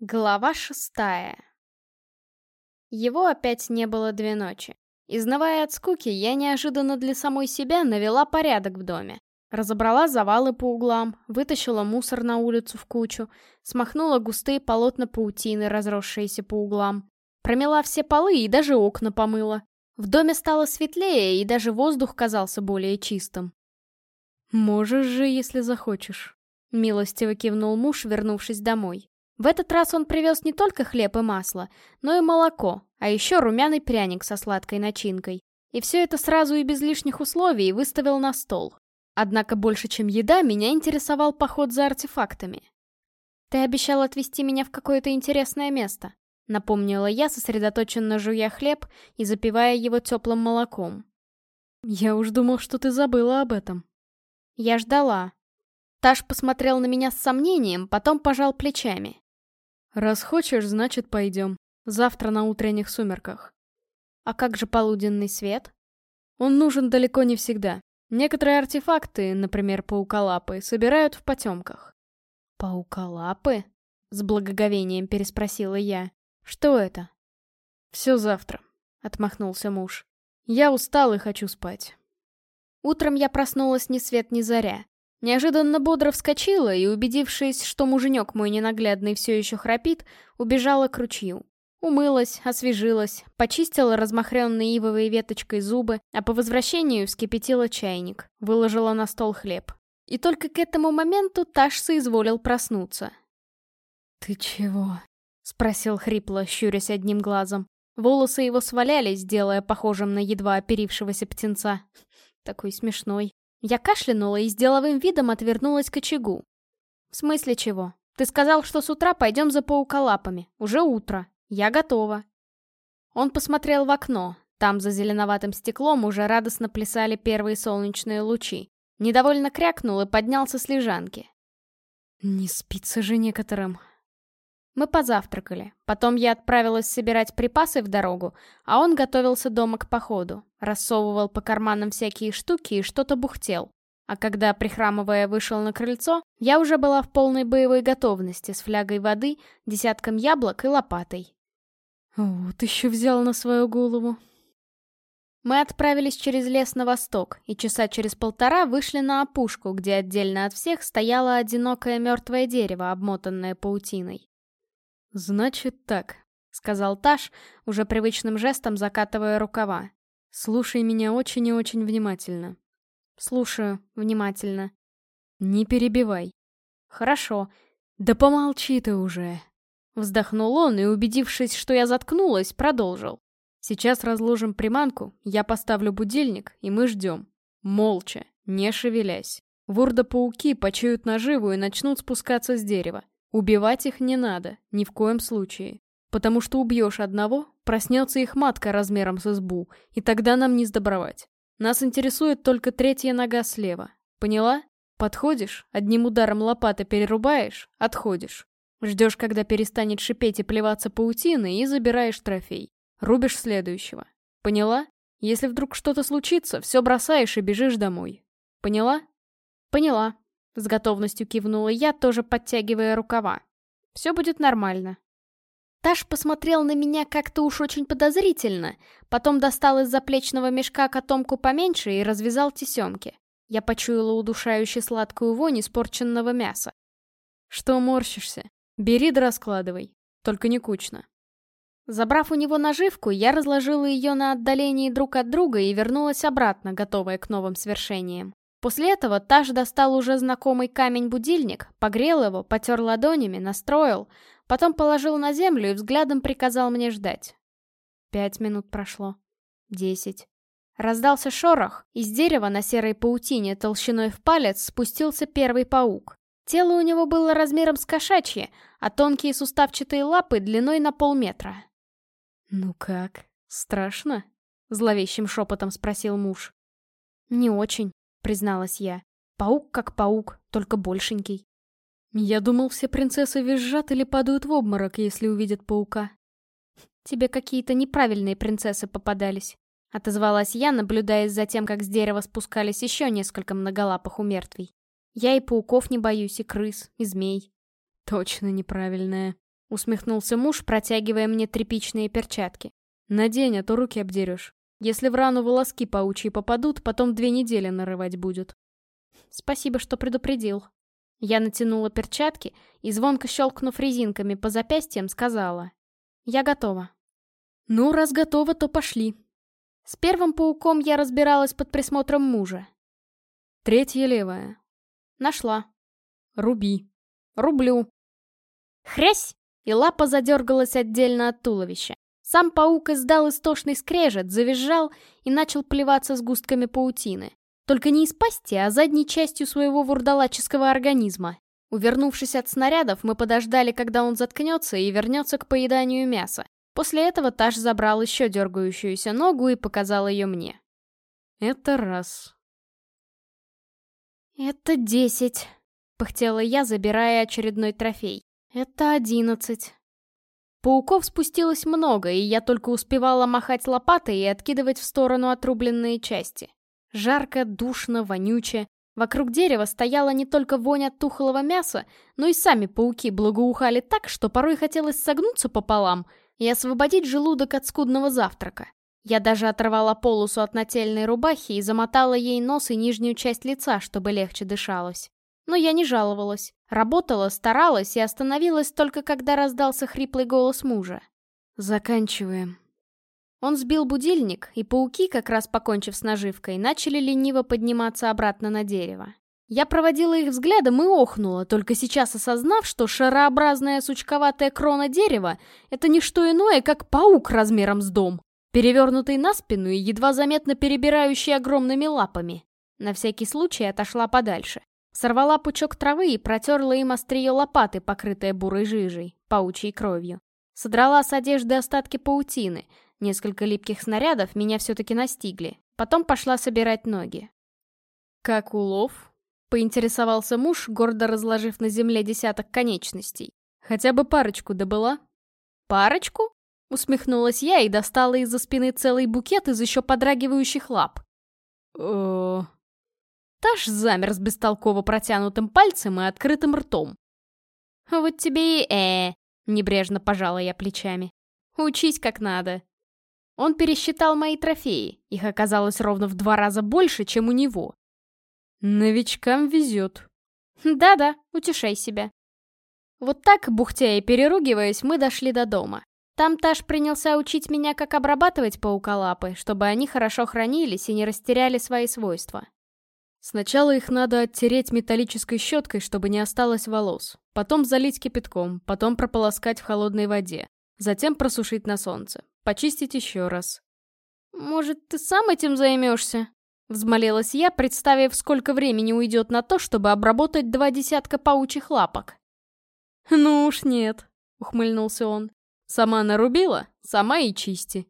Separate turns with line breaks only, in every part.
Глава шестая. Его опять не было две ночи. Изнывая от скуки, я неожиданно для самой себя навела порядок в доме. Разобрала завалы по углам, вытащила мусор на улицу в кучу, смахнула густые полотна паутины, разросшиеся по углам. Промела все полы и даже окна помыла. В доме стало светлее, и даже воздух казался более чистым.
«Можешь же, если захочешь», — милостиво кивнул муж, вернувшись домой.
В этот раз он привез не только хлеб и масло, но и молоко, а еще румяный пряник со сладкой начинкой. И все это сразу и без лишних условий выставил на стол. Однако больше, чем еда, меня интересовал поход за артефактами. «Ты обещал отвезти меня в какое-то интересное место», — напомнила я, сосредоточенно жуя хлеб и запивая его теплым молоком.
«Я уж думал, что ты забыла об этом».
Я ждала. Таш посмотрел на меня с сомнением, потом пожал плечами.
«Раз хочешь, значит, пойдем. Завтра на утренних сумерках».
«А как же полуденный свет?»
«Он нужен далеко не всегда. Некоторые артефакты, например, пауколапы, собирают в потемках».
«Пауколапы?» — с благоговением переспросила я. «Что это?»
«Все завтра», — отмахнулся муж. «Я устал и хочу спать».
Утром я проснулась ни свет ни заря. Неожиданно бодро вскочила и, убедившись, что муженек мой ненаглядный все еще храпит, убежала к ручью. Умылась, освежилась, почистила размахренной ивовой веточкой зубы, а по возвращению вскипятила чайник, выложила на стол хлеб. И только к этому моменту Таш соизволил проснуться.
«Ты чего?»
— спросил хрипло, щурясь одним глазом. Волосы его свалялись, делая похожим на едва оперившегося птенца. Такой смешной. Я кашлянула и с деловым видом отвернулась к очагу. «В смысле чего? Ты сказал, что с утра пойдем за пауколапами. Уже утро. Я готова». Он посмотрел в окно. Там за зеленоватым стеклом уже радостно плясали первые солнечные лучи. Недовольно крякнул и поднялся с лежанки.
«Не спится же некоторым»,
мы позавтракали. Потом я отправилась собирать припасы в дорогу, а он готовился дома к походу. Рассовывал по карманам всякие штуки и что-то бухтел. А когда, прихрамывая, вышел на крыльцо, я уже была в полной боевой готовности с флягой воды, десятком яблок и лопатой.
Вот еще взял на свою голову.
Мы отправились через лес на восток, и часа через полтора вышли на опушку, где отдельно от всех стояло одинокое мертвое дерево, обмотанное паутиной.
«Значит так», — сказал Таш, уже привычным жестом закатывая рукава. «Слушай меня очень и очень внимательно».
«Слушаю внимательно».
«Не перебивай».
«Хорошо».
«Да помолчи ты уже».
Вздохнул он и, убедившись, что я заткнулась, продолжил.
«Сейчас разложим приманку, я поставлю будильник, и мы ждем. Молча, не шевелясь. Вурда-пауки почуют наживу и начнут спускаться с дерева. Убивать их не надо, ни в коем случае. Потому что убьешь одного, проснется их матка размером с избу, и тогда нам не сдобровать. Нас интересует только третья нога слева. Поняла? Подходишь, одним ударом лопаты перерубаешь, отходишь. Ждешь, когда перестанет шипеть и плеваться паутины, и забираешь трофей. Рубишь следующего. Поняла? Если вдруг что-то случится, все бросаешь и бежишь домой. Поняла?
Поняла. С готовностью кивнула я, тоже подтягивая рукава. Все будет нормально. Таш посмотрел на меня как-то уж очень подозрительно, потом достал из заплечного мешка котомку поменьше и развязал тесемки. Я почуяла удушающе сладкую вонь испорченного мяса.
«Что морщишься? Бери да раскладывай. Только не кучно».
Забрав у него наживку, я разложила ее на отдалении друг от друга и вернулась обратно, готовая к новым свершениям. После этого Таш достал уже знакомый камень-будильник, погрел его, потер ладонями, настроил, потом положил на землю и взглядом приказал мне ждать. Пять минут прошло. Десять. Раздался шорох, из дерева на серой паутине толщиной в палец спустился первый паук. Тело у него было размером с кошачье, а тонкие суставчатые лапы длиной на полметра.
«Ну как, страшно?» — зловещим шепотом спросил муж.
«Не очень», призналась я. Паук как паук, только большенький.
Я думал, все принцессы визжат или падают в обморок, если увидят паука.
Тебе какие-то неправильные принцессы попадались. Отозвалась я, наблюдая за тем, как с дерева спускались еще несколько многолапых умертвий. Я и пауков не боюсь, и крыс, и змей.
Точно неправильная.
— усмехнулся муж, протягивая мне тряпичные перчатки.
«Надень, а то руки обдерешь. Если в рану волоски паучьи попадут, потом две недели нарывать будет».
«Спасибо, что предупредил». Я натянула перчатки и, звонко щелкнув резинками по запястьям, сказала. «Я готова».
«Ну, раз готова, то пошли».
С первым пауком я разбиралась под присмотром мужа.
Третья левая.
Нашла.
Руби.
Рублю. Хрясь! И лапа задергалась отдельно от туловища. Сам паук издал истошный скрежет, завизжал и начал плеваться с густками паутины. Только не из пасти, а задней частью своего вурдалаческого организма. Увернувшись от снарядов, мы подождали, когда он заткнется и вернется к поеданию мяса. После этого Таш забрал еще дергающуюся ногу и показал ее мне.
«Это раз».
«Это десять», — пыхтела я, забирая очередной трофей. «Это одиннадцать». Пауков спустилось много, и я только успевала махать лопатой и откидывать в сторону отрубленные части. Жарко, душно, вонюче. Вокруг дерева стояла не только вонь от тухлого мяса, но и сами пауки благоухали так, что порой хотелось согнуться пополам и освободить желудок от скудного завтрака. Я даже оторвала полосу от нательной рубахи и замотала ей нос и нижнюю часть лица, чтобы легче дышалось. Но я не жаловалась. Работала, старалась и остановилась только когда раздался хриплый голос мужа.
«Заканчиваем».
Он сбил будильник, и пауки, как раз покончив с наживкой, начали лениво подниматься обратно на дерево. Я проводила их взглядом и охнула, только сейчас осознав, что шарообразная сучковатая крона дерева — это не что иное, как паук размером с дом, перевернутый на спину и едва заметно перебирающий огромными лапами. На всякий случай отошла подальше. Сорвала пучок травы и протерла им острие лопаты, покрытое бурой жижей, паучьей кровью. Содрала с одежды остатки паутины. Несколько липких снарядов меня все-таки настигли. Потом пошла собирать ноги.
«Как улов?» — поинтересовался муж, гордо разложив на земле десяток конечностей. «Хотя бы парочку добыла?»
«Парочку?» — усмехнулась я и достала из-за спины целый букет из еще подрагивающих лап.
«О...»
Таш замер с бестолково протянутым пальцем и открытым ртом. «Вот тебе и э, небрежно пожала я плечами. «Учись как надо». Он пересчитал мои трофеи, их оказалось ровно в два раза больше, чем у него.
«Новичкам везет».
«Да-да, утешай себя». Вот так, бухтя и переругиваясь, мы дошли до дома. Там Таш принялся учить меня, как обрабатывать пауколапы, чтобы они хорошо хранились и не растеряли свои свойства.
Сначала их надо оттереть металлической щеткой, чтобы не осталось волос. Потом залить кипятком, потом прополоскать в холодной воде. Затем просушить на солнце. Почистить еще раз.
«Может, ты сам этим займешься?» Взмолилась я, представив, сколько времени уйдет на то, чтобы обработать два десятка паучьих лапок.
«Ну уж нет», — ухмыльнулся он. «Сама нарубила, сама и чисти».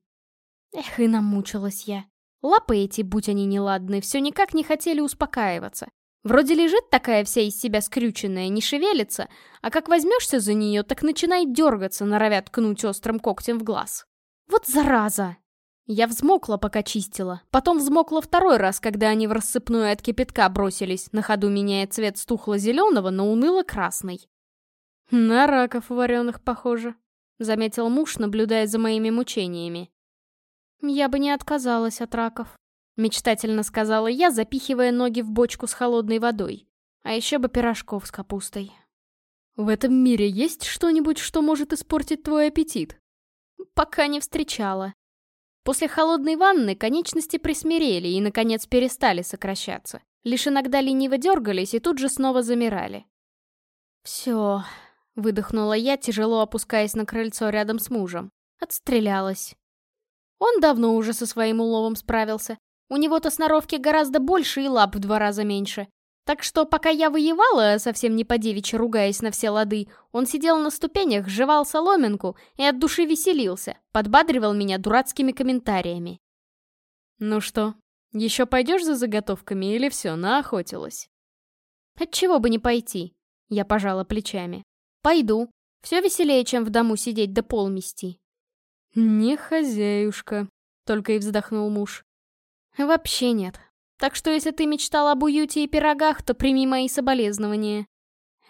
Эх, и намучилась я. Лапы эти, будь они неладны, все никак не хотели успокаиваться. Вроде лежит такая вся из себя скрюченная, не шевелится, а как возьмешься за нее, так начинает дергаться, норовя ткнуть острым когтем в глаз. Вот зараза! Я взмокла, пока чистила. Потом взмокла второй раз, когда они в рассыпную от кипятка бросились, на ходу меняя цвет с тухло-зеленого на уныло-красный.
«На раков вареных похоже», — заметил муж, наблюдая за моими мучениями.
«Я бы не отказалась от раков», — мечтательно сказала я, запихивая ноги в бочку с холодной водой. А еще бы пирожков с капустой.
«В этом мире есть что-нибудь, что может испортить твой аппетит?»
«Пока не встречала». После холодной ванны конечности присмирели и, наконец, перестали сокращаться. Лишь иногда лениво дергались и тут же снова замирали. «Все», — выдохнула я, тяжело опускаясь на крыльцо рядом с мужем. Отстрелялась. Он давно уже со своим уловом справился. У него-то сноровки гораздо больше и лап в два раза меньше. Так что, пока я воевала, совсем не по-девичьи ругаясь на все лады, он сидел на ступенях, жевал соломинку и от души веселился, подбадривал меня дурацкими комментариями.
«Ну что, еще пойдешь за заготовками или все, наохотилась?»
«Отчего бы не пойти?» Я пожала плечами. «Пойду. Все веселее, чем в дому сидеть да пол мести».
«Не хозяюшка», — только и вздохнул муж.
«Вообще нет. Так что если ты мечтал об уюте и пирогах, то прими мои соболезнования».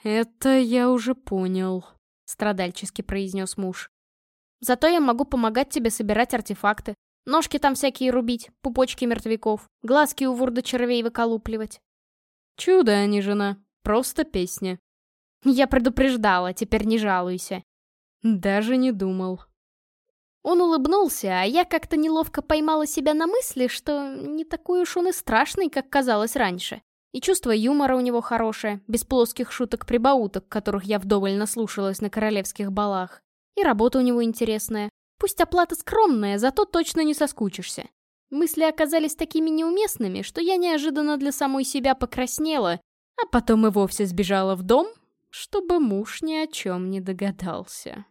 «Это я уже понял»,
страдальчески произнес муж. Зато я могу помогать тебе собирать артефакты, ножки там всякие рубить, пупочки мертвяков, глазки у вурда червей выколупливать.
Чудо, а не жена. Просто песня.
Я предупреждала, теперь не жалуйся.
Даже не думал.
Он улыбнулся, а я как-то неловко поймала себя на мысли, что не такой уж он и страшный, как казалось раньше. И чувство юмора у него хорошее, без плоских шуток-прибауток, которых я вдоволь наслушалась на королевских балах. И работа у него интересная. Пусть оплата скромная, зато точно не соскучишься. Мысли оказались такими неуместными, что я неожиданно для самой себя покраснела, а потом и вовсе сбежала в дом, чтобы муж ни о чем не догадался.